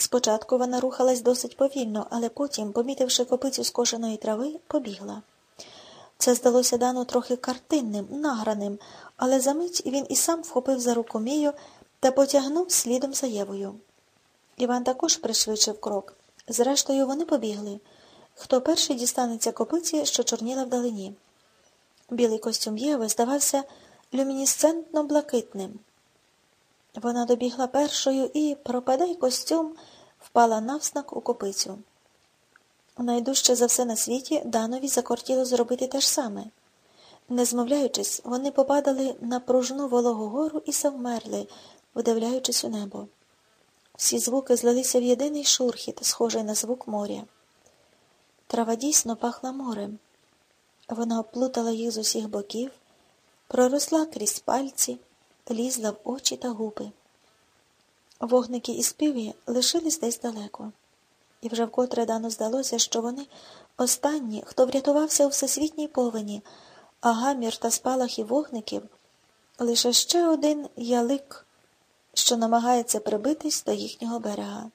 Спочатку вона рухалась досить повільно, але потім, помітивши копицю скошеної трави, побігла. Це здалося Дану трохи картинним, награним, але за мить він і сам вхопив за руку Мію та потягнув слідом за Євою. Іван також пришвидшив крок. Зрештою, вони побігли. Хто перший дістанеться копиці, що чорніла вдалині. Білий костюм Єви здавався люмінісцентно блакитним. Вона добігла першою і, пропадай костюм, впала навснак у копицю. Найдужче за все на світі Данові закортіло зробити те ж саме. Не змовляючись, вони попадали на пружну вологу гору і завмерли, вдивляючись у небо. Всі звуки злилися в єдиний шурхіт, схожий на звук моря. Трава дійсно пахла морем. Вона оплутала їх з усіх боків, проросла крізь пальці, лізла в очі та губи. Вогники і співі лишились десь далеко, і вже вкотре дано здалося, що вони останні, хто врятувався у всесвітній повені, а гамір та спалахи вогників лише ще один ялик, що намагається прибитись до їхнього берега.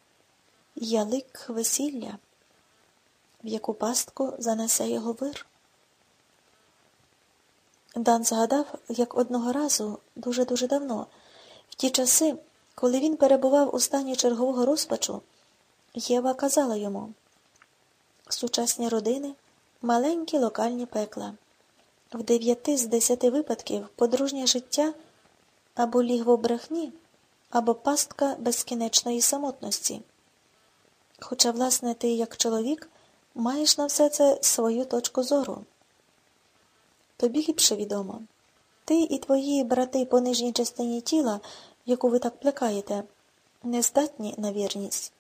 Ялик весілля, в яку пастку занесе його вир. Дан згадав, як одного разу, дуже-дуже давно, в ті часи, коли він перебував у стані чергового розпачу, Єва казала йому сучасні родини маленькі локальні пекла. В дев'яти з десяти випадків подружнє життя або лігво брехні, або пастка безкінечної самотності. Хоча, власне, ти, як чоловік, маєш на все це свою точку зору. Тобі ліпше відомо. Ти і твої брати по нижній частині тіла, яку ви так плекаєте, не здатні на вірність.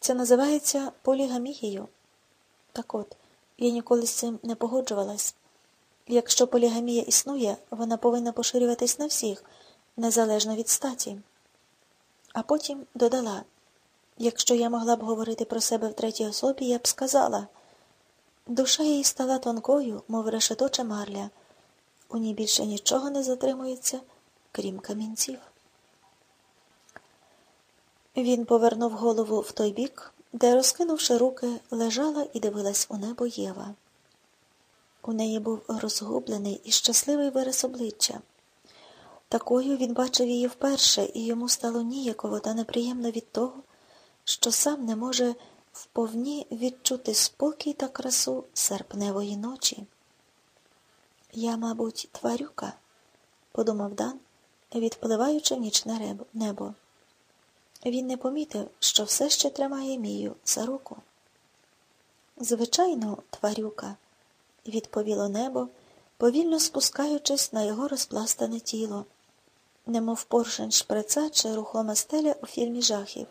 Це називається полігамією. Так от, я ніколи з цим не погоджувалась. Якщо полігамія існує, вона повинна поширюватись на всіх, незалежно від статі. А потім додала якщо я могла б говорити про себе в третій особі, я б сказала. Душа її стала тонкою, мов решето чи марля. У ній більше нічого не затримується, крім камінців. Він повернув голову в той бік, де, розкинувши руки, лежала і дивилась у небо Єва. У неї був розгублений і щасливий вираз обличчя. Такою він бачив її вперше, і йому стало ніяково та неприємно від того, що сам не може вповні відчути спокій та красу серпневої ночі. Я, мабуть, тварюка, подумав Дан, відпливаючи в нічне небо. Він не помітив, що все ще тримає Мію за руку. Звичайно, тварюка, відповіло небо, повільно спускаючись на його розпластане тіло, немов поршень шприца чи рухома стеля у фільмі жахів.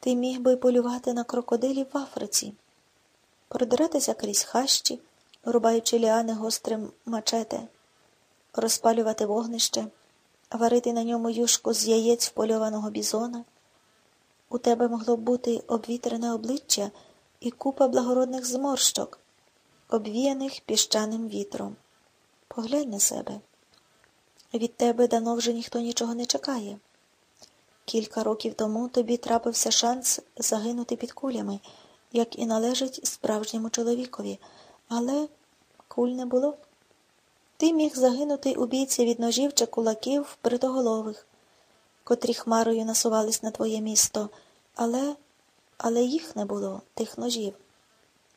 Ти міг би полювати на крокодилів в Африці, продиратися крізь хащі, рубаючи ліани гострим мачете, розпалювати вогнище, варити на ньому юшку з яєць впольованого бізона. У тебе могло б бути обвітрене обличчя і купа благородних зморщок, обвіяних піщаним вітром. Поглянь на себе. Від тебе дано вже ніхто нічого не чекає. Кілька років тому тобі трапився шанс загинути під кулями, як і належить справжньому чоловікові, але куль не було. Ти міг загинути у бійці від ножів чи кулаків притоголових, котрі хмарою насувались на твоє місто, але але їх не було, тих ножів.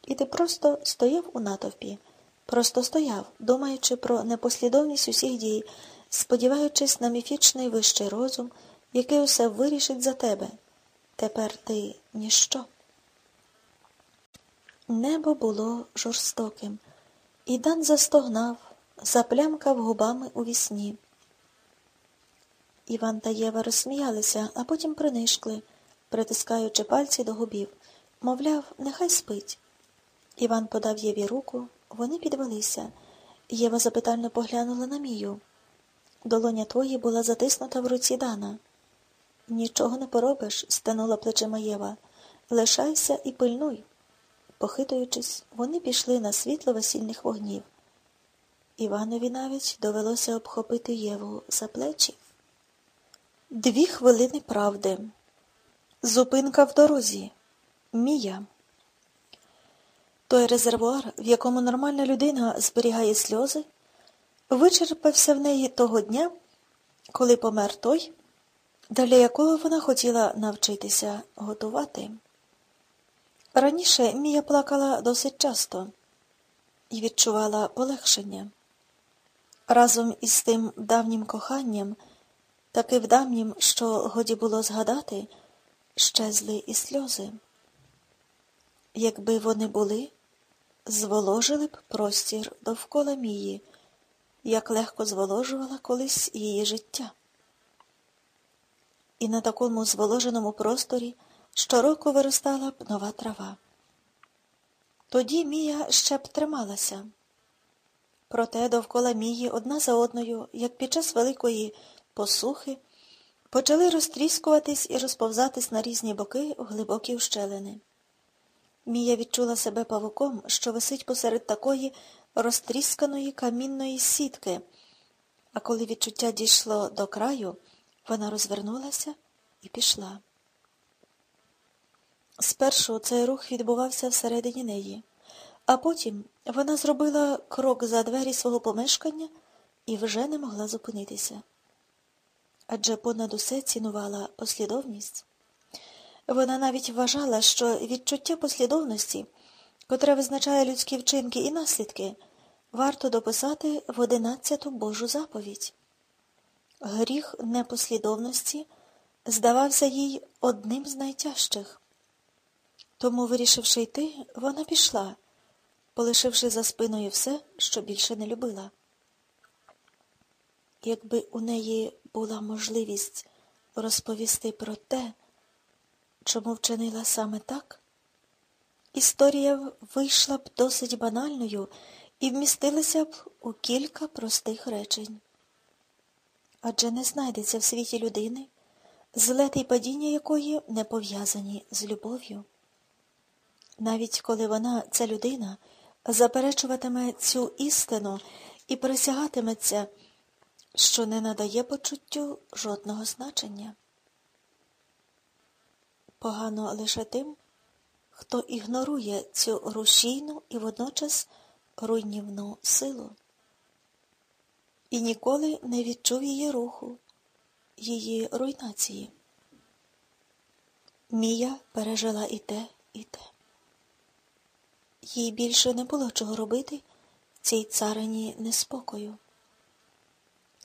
І ти просто стояв у натовпі, просто стояв, думаючи про непослідовність усіх дій, сподіваючись на міфічний вищий розум який усе вирішить за тебе. Тепер ти ніщо. Небо було жорстоким, і Дан застогнав, заплямкав губами у вісні. Іван та Єва розсміялися, а потім принишкли, притискаючи пальці до губів. Мовляв, нехай спить. Іван подав Єві руку, вони підвелися. Єва запитально поглянула на Мію. Долоня твої була затиснута в руці Дана. Нічого не поробиш, станула плечима Єва. Лишайся і пильнуй. Похитуючись, вони пішли на світло весільних вогнів. Іванові навіть довелося обхопити Єву за плечі. Дві хвилини правди. Зупинка в дорозі. Мія. Той резервуар, в якому нормальна людина зберігає сльози, вичерпався в неї того дня, коли помер той, для якого вона хотіла навчитися готувати. Раніше Мія плакала досить часто і відчувала полегшення. Разом із тим давнім коханням, таки давнім, що годі було згадати, щезли і сльози. Якби вони були, зволожили б простір довкола Мії, як легко зволожувала колись її життя. І на такому зволоженому просторі щороку виростала б нова трава. Тоді Мія ще б трималася. Проте довкола Мії одна за одною, як під час великої посухи, почали розтріскуватись і розповзатись на різні боки в глибокі ущелини. Мія відчула себе павуком, що висить посеред такої розтрісканої камінної сітки, а коли відчуття дійшло до краю, вона розвернулася і пішла. Спершу цей рух відбувався всередині неї, а потім вона зробила крок за двері свого помешкання і вже не могла зупинитися. Адже понад усе цінувала послідовність. Вона навіть вважала, що відчуття послідовності, котре визначає людські вчинки і наслідки, варто дописати в одинадцяту Божу заповідь. Гріх непослідовності здавався їй одним з найтяжчих. Тому, вирішивши йти, вона пішла, полишивши за спиною все, що більше не любила. Якби у неї була можливість розповісти про те, чому вчинила саме так, історія вийшла б досить банальною і вмістилася б у кілька простих речень. Адже не знайдеться в світі людини, злети й падіння якої не пов'язані з любов'ю. Навіть коли вона, ця людина, заперечуватиме цю істину і присягатиметься, що не надає почуттю жодного значення. Погано лише тим, хто ігнорує цю рушійну і водночас руйнівну силу і ніколи не відчув її руху, її руйнації. Мія пережила і те, і те. Їй більше не було чого робити в цій царині неспокою.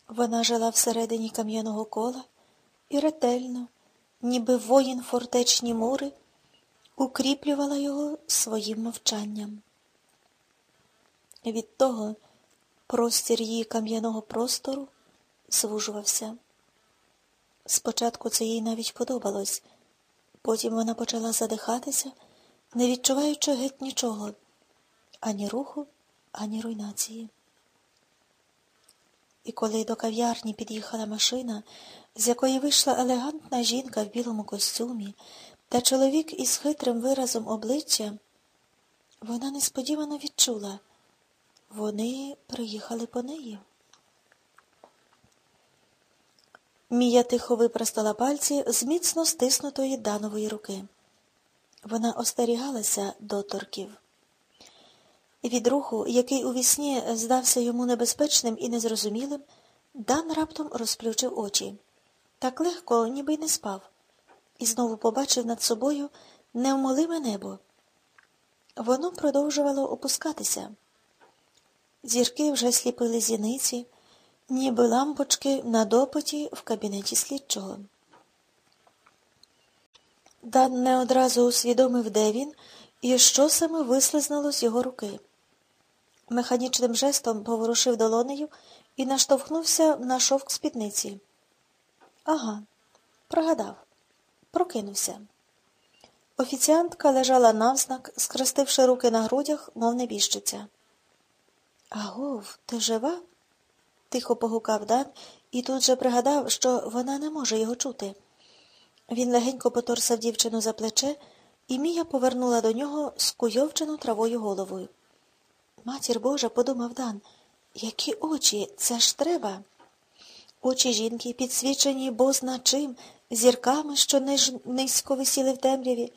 Вона жила всередині кам'яного кола і ретельно, ніби воїн фортечні мури, укріплювала його своїм мовчанням. Від того простір її кам'яного простору звужувався. Спочатку це їй навіть подобалось, потім вона почала задихатися не відчуваючи геть нічого, ані руху, ані руйнації. І коли до кав'ярні під'їхала машина, з якої вийшла елегантна жінка в білому костюмі та чоловік із хитрим виразом обличчя, вона несподівано відчула вони приїхали по неї. Мія тихо випростала пальці з міцно стиснутої данової руки. Вона остерігалася доторків. Від руху, який у вісні здався йому небезпечним і незрозумілим, Дан раптом розплющив очі. Так легко, ніби й не спав, і знову побачив над собою невмолиме небо. Воно продовжувало опускатися. Зірки вже сліпили зіниці, ніби лампочки на допоті в кабінеті слідчого. Дан не одразу усвідомив, де він і що саме вислизнуло з його руки. Механічним жестом поворушив долонею і наштовхнувся на шовк спідниці. Ага, прогадав, прокинувся. Офіціантка лежала навзнак, скрестивши руки на грудях, мов небіжчиця. Агов, ти жива? тихо погукав Дан і тут же пригадав, що вона не може його чути. Він легенько поторсав дівчину за плече, і Мія повернула до нього скуйовчену травою головою. Матір Божа, подумав Дан, які очі, це ж треба. Очі жінки, підсвічені бозна чим, зірками, що низько висіли в темряві,